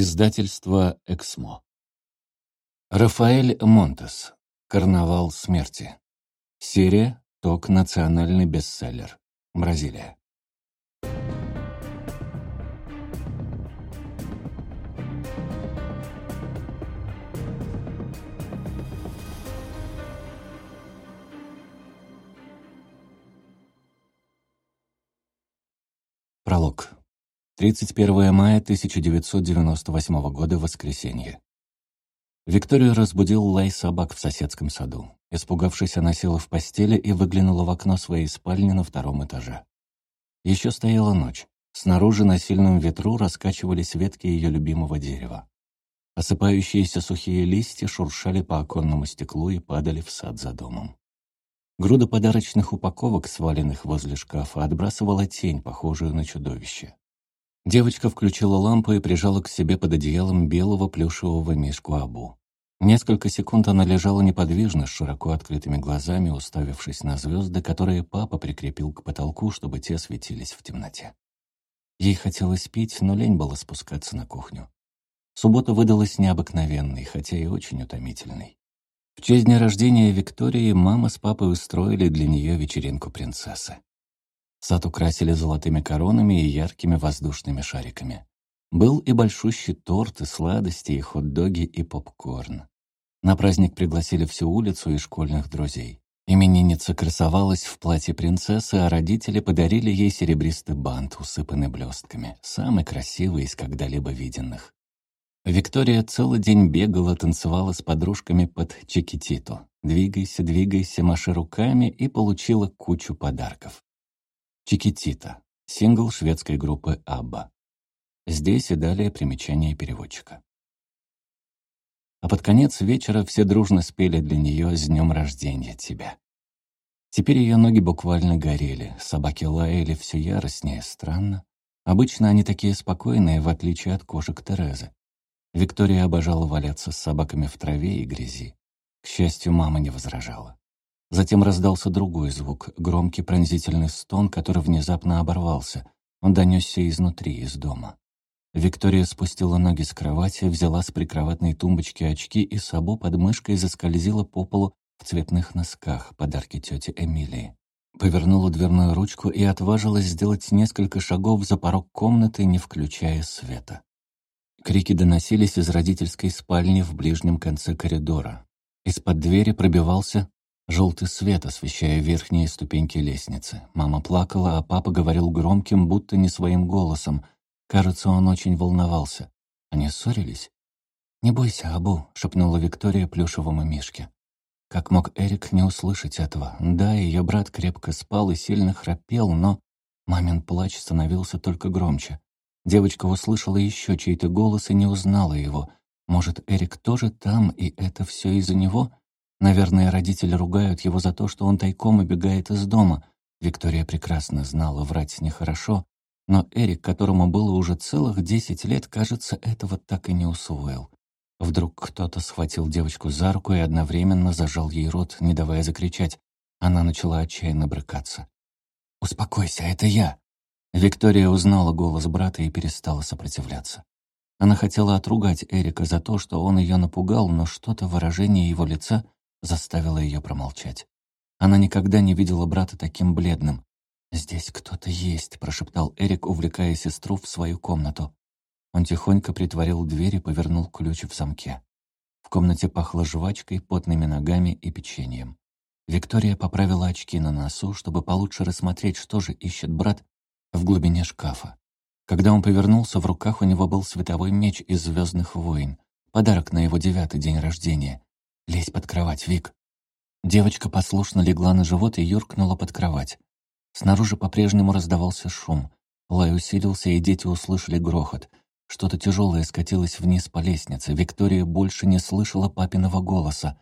Издательство «Эксмо». Рафаэль Монтес. «Карнавал смерти». Серия «Ток. Национальный бестселлер». Бразилия. Пролог. 31 мая 1998 года, воскресенье. Викторию разбудил лай собак в соседском саду. Испугавшись, она села в постели и выглянула в окно своей спальни на втором этаже. Еще стояла ночь. Снаружи на сильном ветру раскачивались ветки ее любимого дерева. Осыпающиеся сухие листья шуршали по оконному стеклу и падали в сад за домом. Груда подарочных упаковок, сваленных возле шкафа, отбрасывала тень, похожую на чудовище. Девочка включила лампу и прижала к себе под одеялом белого плюшевого мишку Абу. Несколько секунд она лежала неподвижно, с широко открытыми глазами, уставившись на звезды, которые папа прикрепил к потолку, чтобы те светились в темноте. Ей хотелось пить, но лень было спускаться на кухню. Суббота выдалась необыкновенной, хотя и очень утомительной. В честь дня рождения Виктории мама с папой устроили для нее вечеринку принцессы. Сад украсили золотыми коронами и яркими воздушными шариками. Был и большущий торт, и сладости, и хот-доги, и попкорн. На праздник пригласили всю улицу и школьных друзей. Именинница красовалась в платье принцессы, а родители подарили ей серебристый бант, усыпанный блестками, самый красивый из когда-либо виденных. Виктория целый день бегала, танцевала с подружками под чекититу. «Двигайся, двигайся, маши руками» и получила кучу подарков. Чикитита. Сингл шведской группы «Абба». Здесь и далее примечание переводчика. А под конец вечера все дружно спели для нее «С днем рождения тебя». Теперь ее ноги буквально горели, собаки лаяли все яростнее, странно. Обычно они такие спокойные, в отличие от кошек Терезы. Виктория обожала валяться с собаками в траве и грязи. К счастью, мама не возражала. Затем раздался другой звук, громкий пронзительный стон, который внезапно оборвался. Он донесся изнутри, из дома. Виктория спустила ноги с кровати, взяла с прикроватной тумбочки очки и сабу под мышкой заскользила по полу в цветных носках, подарки тети Эмилии. Повернула дверную ручку и отважилась сделать несколько шагов за порог комнаты, не включая света. Крики доносились из родительской спальни в ближнем конце коридора. Из-под двери пробивался Желтый свет, освещая верхние ступеньки лестницы. Мама плакала, а папа говорил громким, будто не своим голосом. Кажется, он очень волновался. Они ссорились? «Не бойся, Абу», — шепнула Виктория плюшевому мишке. Как мог Эрик не услышать этого? Да, ее брат крепко спал и сильно храпел, но... Мамин плач становился только громче. Девочка услышала еще чей-то голос и не узнала его. Может, Эрик тоже там, и это все из-за него? Наверное, родители ругают его за то, что он тайком убегает из дома. Виктория прекрасно знала, врать нехорошо, но Эрик, которому было уже целых десять лет, кажется, этого так и не усвоил. Вдруг кто-то схватил девочку за руку и одновременно зажал ей рот, не давая закричать. Она начала отчаянно брыкаться. «Успокойся, это я!» Виктория узнала голос брата и перестала сопротивляться. Она хотела отругать Эрика за то, что он ее напугал, но что-то выражение его лица заставила ее промолчать. Она никогда не видела брата таким бледным. «Здесь кто-то есть», — прошептал Эрик, увлекая сестру в свою комнату. Он тихонько притворил дверь и повернул ключ в замке. В комнате пахло жвачкой, потными ногами и печеньем. Виктория поправила очки на носу, чтобы получше рассмотреть, что же ищет брат в глубине шкафа. Когда он повернулся, в руках у него был световой меч из «Звездных войн», подарок на его девятый день рождения. «Лезь под кровать, Вик». Девочка послушно легла на живот и юркнула под кровать. Снаружи по-прежнему раздавался шум. Лай усилился, и дети услышали грохот. Что-то тяжелое скатилось вниз по лестнице. Виктория больше не слышала папиного голоса.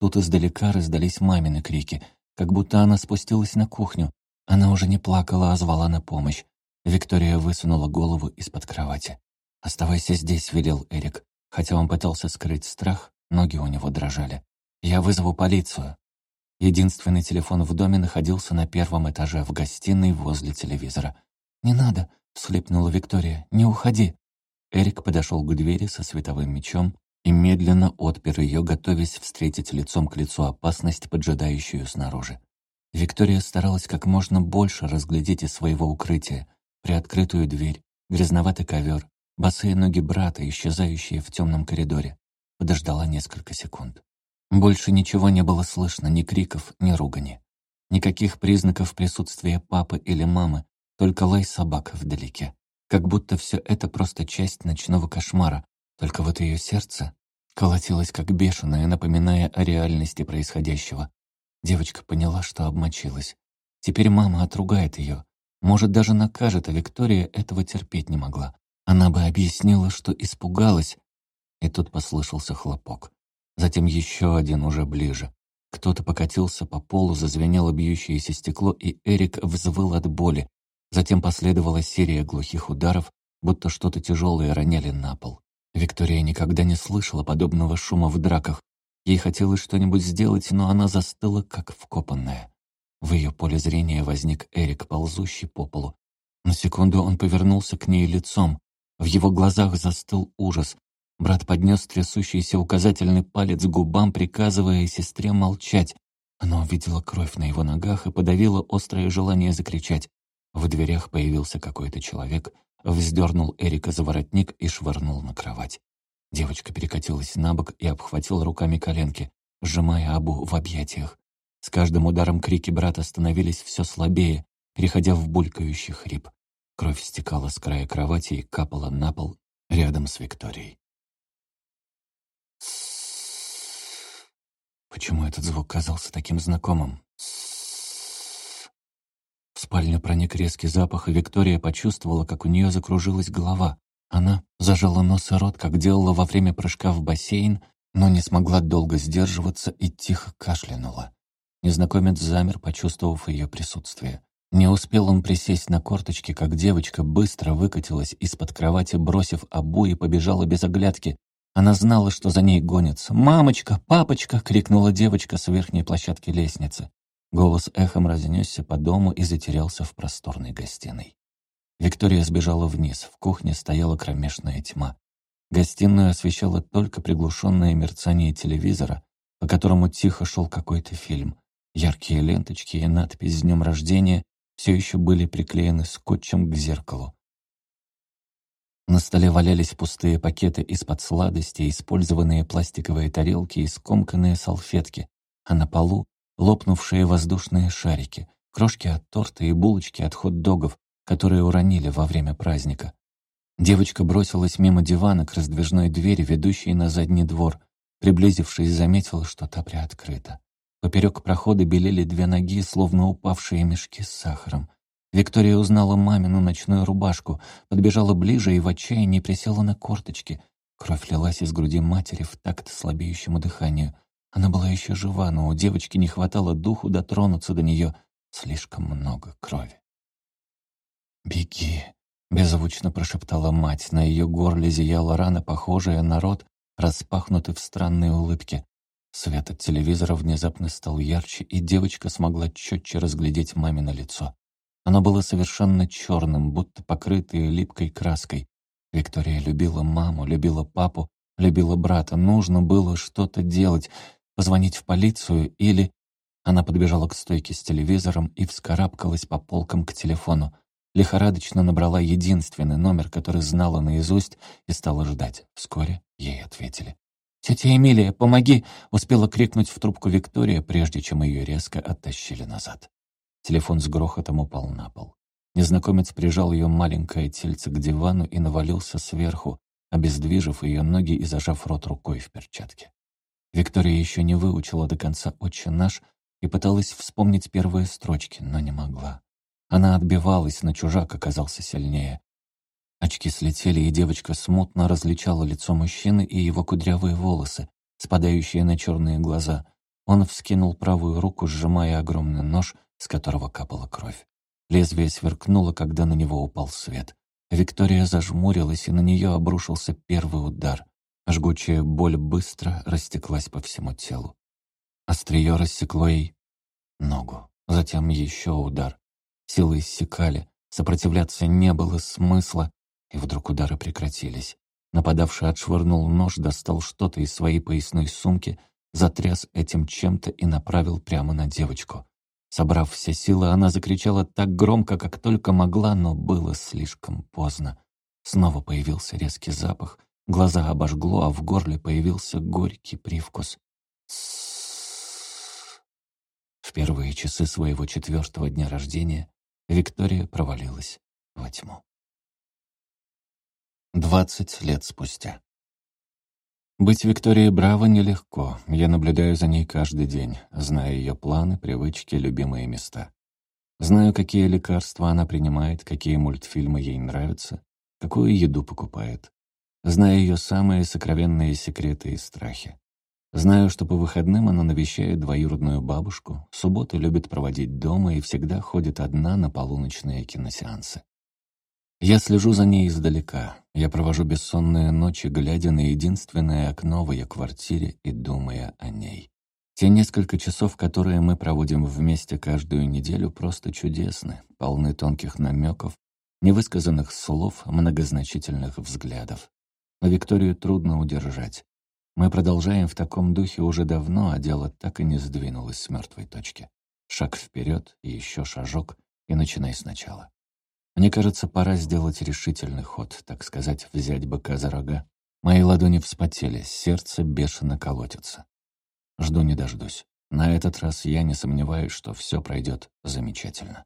Тут издалека раздались мамины крики, как будто она спустилась на кухню. Она уже не плакала, а звала на помощь. Виктория высунула голову из-под кровати. «Оставайся здесь», — велел Эрик. Хотя он пытался скрыть страх, Ноги у него дрожали. «Я вызову полицию». Единственный телефон в доме находился на первом этаже, в гостиной возле телевизора. «Не надо», — всхлипнула Виктория, — «не уходи». Эрик подошел к двери со световым мечом и медленно отпер ее, готовясь встретить лицом к лицу опасность, поджидающую снаружи. Виктория старалась как можно больше разглядеть из своего укрытия приоткрытую дверь, грязноватый ковер, босые ноги брата, исчезающие в темном коридоре. Подождала несколько секунд. Больше ничего не было слышно, ни криков, ни ругани. Никаких признаков присутствия папы или мамы, только лай собак вдалеке. Как будто все это просто часть ночного кошмара, только вот ее сердце колотилось как бешеное, напоминая о реальности происходящего. Девочка поняла, что обмочилась. Теперь мама отругает ее. Может, даже накажет, а Виктория этого терпеть не могла. Она бы объяснила, что испугалась. И тут послышался хлопок. Затем еще один уже ближе. Кто-то покатился по полу, зазвенело бьющееся стекло, и Эрик взвыл от боли. Затем последовала серия глухих ударов, будто что-то тяжелое роняли на пол. Виктория никогда не слышала подобного шума в драках. Ей хотелось что-нибудь сделать, но она застыла, как вкопанная. В ее поле зрения возник Эрик, ползущий по полу. На секунду он повернулся к ней лицом. В его глазах застыл ужас. Брат поднес трясущийся указательный палец к губам, приказывая сестре молчать. Она увидела кровь на его ногах и подавила острое желание закричать. В дверях появился какой-то человек, вздернул Эрика за воротник и швырнул на кровать. Девочка перекатилась на бок и обхватила руками коленки, сжимая Абу в объятиях. С каждым ударом крики брата становились все слабее, переходя в булькающий хрип. Кровь стекала с края кровати и капала на пол рядом с Викторией. Почему этот звук казался таким знакомым? В спальню проник резкий запах, и Виктория почувствовала, как у нее закружилась голова. Она зажала нос и рот, как делала во время прыжка в бассейн, но не смогла долго сдерживаться и тихо кашлянула. Незнакомец замер, почувствовав ее присутствие. Не успел он присесть на корточки, как девочка быстро выкатилась из-под кровати, бросив обу и побежала без оглядки. Она знала, что за ней гонятся. «Мамочка! Папочка!» — крикнула девочка с верхней площадки лестницы. Голос эхом разнесся по дому и затерялся в просторной гостиной. Виктория сбежала вниз, в кухне стояла кромешная тьма. Гостиную освещало только приглушенное мерцание телевизора, по которому тихо шел какой-то фильм. Яркие ленточки и надпись «С днем рождения» все еще были приклеены скотчем к зеркалу. На столе валялись пустые пакеты из-под сладостей, использованные пластиковые тарелки и скомканные салфетки, а на полу лопнувшие воздушные шарики, крошки от торта и булочки от хот-догов, которые уронили во время праздника. Девочка бросилась мимо дивана к раздвижной двери, ведущей на задний двор. Приблизившись, заметила, что та приоткрыта. Поперек прохода белели две ноги, словно упавшие мешки с сахаром. Виктория узнала мамину ночную рубашку, подбежала ближе и в отчаянии присела на корточки. Кровь лилась из груди матери в такт слабеющему дыханию — она была еще жива, но у девочки не хватало духу дотронуться до нее. Слишком много крови. «Беги!» — беззвучно прошептала мать. На ее горле зияла рана, похожая на рот, распахнутый в странной улыбке. Свет от телевизора внезапно стал ярче, и девочка смогла четче разглядеть мамино лицо. Оно было совершенно черным, будто покрытое липкой краской. Виктория любила маму, любила папу, любила брата. Нужно было что-то делать — позвонить в полицию или... Она подбежала к стойке с телевизором и вскарабкалась по полкам к телефону. Лихорадочно набрала единственный номер, который знала наизусть, и стала ждать. Вскоре ей ответили. «Тетя Эмилия, помоги!» — успела крикнуть в трубку Виктория, прежде чем ее резко оттащили назад. Телефон с грохотом упал на пол. Незнакомец прижал ее маленькое тельце к дивану и навалился сверху, обездвижив ее ноги и зажав рот рукой в перчатке. Виктория еще не выучила до конца «Отче наш» и пыталась вспомнить первые строчки, но не могла. Она отбивалась, но чужак оказался сильнее. Очки слетели, и девочка смутно различала лицо мужчины и его кудрявые волосы, спадающие на черные глаза. Он вскинул правую руку, сжимая огромный нож, с которого капала кровь. Лезвие сверкнуло, когда на него упал свет. Виктория зажмурилась, и на нее обрушился первый удар. Жгучая боль быстро растеклась по всему телу. Острие рассекло ей ногу, затем еще удар. Силы иссякали, сопротивляться не было смысла. И вдруг удары прекратились. Нападавший отшвырнул нож, достал что-то из своей поясной сумки, затряс этим чем-то и направил прямо на девочку. Собрав все силы, она закричала так громко, как только могла, но было слишком поздно. Снова появился резкий запах, глаза обожгло, а в горле появился горький привкус. В первые часы своего четвертого дня рождения Виктория провалилась во тьму. Двадцать лет спустя. Быть Викторией Браво нелегко. Я наблюдаю за ней каждый день, зная ее планы, привычки, любимые места. Знаю, какие лекарства она принимает, какие мультфильмы ей нравятся, какую еду покупает. Знаю ее самые сокровенные секреты и страхи. Знаю, что по выходным она навещает двоюродную бабушку, субботу любит проводить дома и всегда ходит одна на полуночные киносеансы. Я слежу за ней издалека. Я провожу бессонные ночи, глядя на единственное окно в ее квартире и думая о ней. Те несколько часов, которые мы проводим вместе каждую неделю, просто чудесны, полны тонких намеков, невысказанных слов, многозначительных взглядов. Но Викторию трудно удержать. Мы продолжаем в таком духе уже давно, а дело так и не сдвинулось с мертвой точки. Шаг вперед, и еще шажок, и начинай сначала. Мне кажется, пора сделать решительный ход, так сказать, взять быка за рога. Мои ладони вспотели, сердце бешено колотится. Жду не дождусь. На этот раз я не сомневаюсь, что все пройдет замечательно.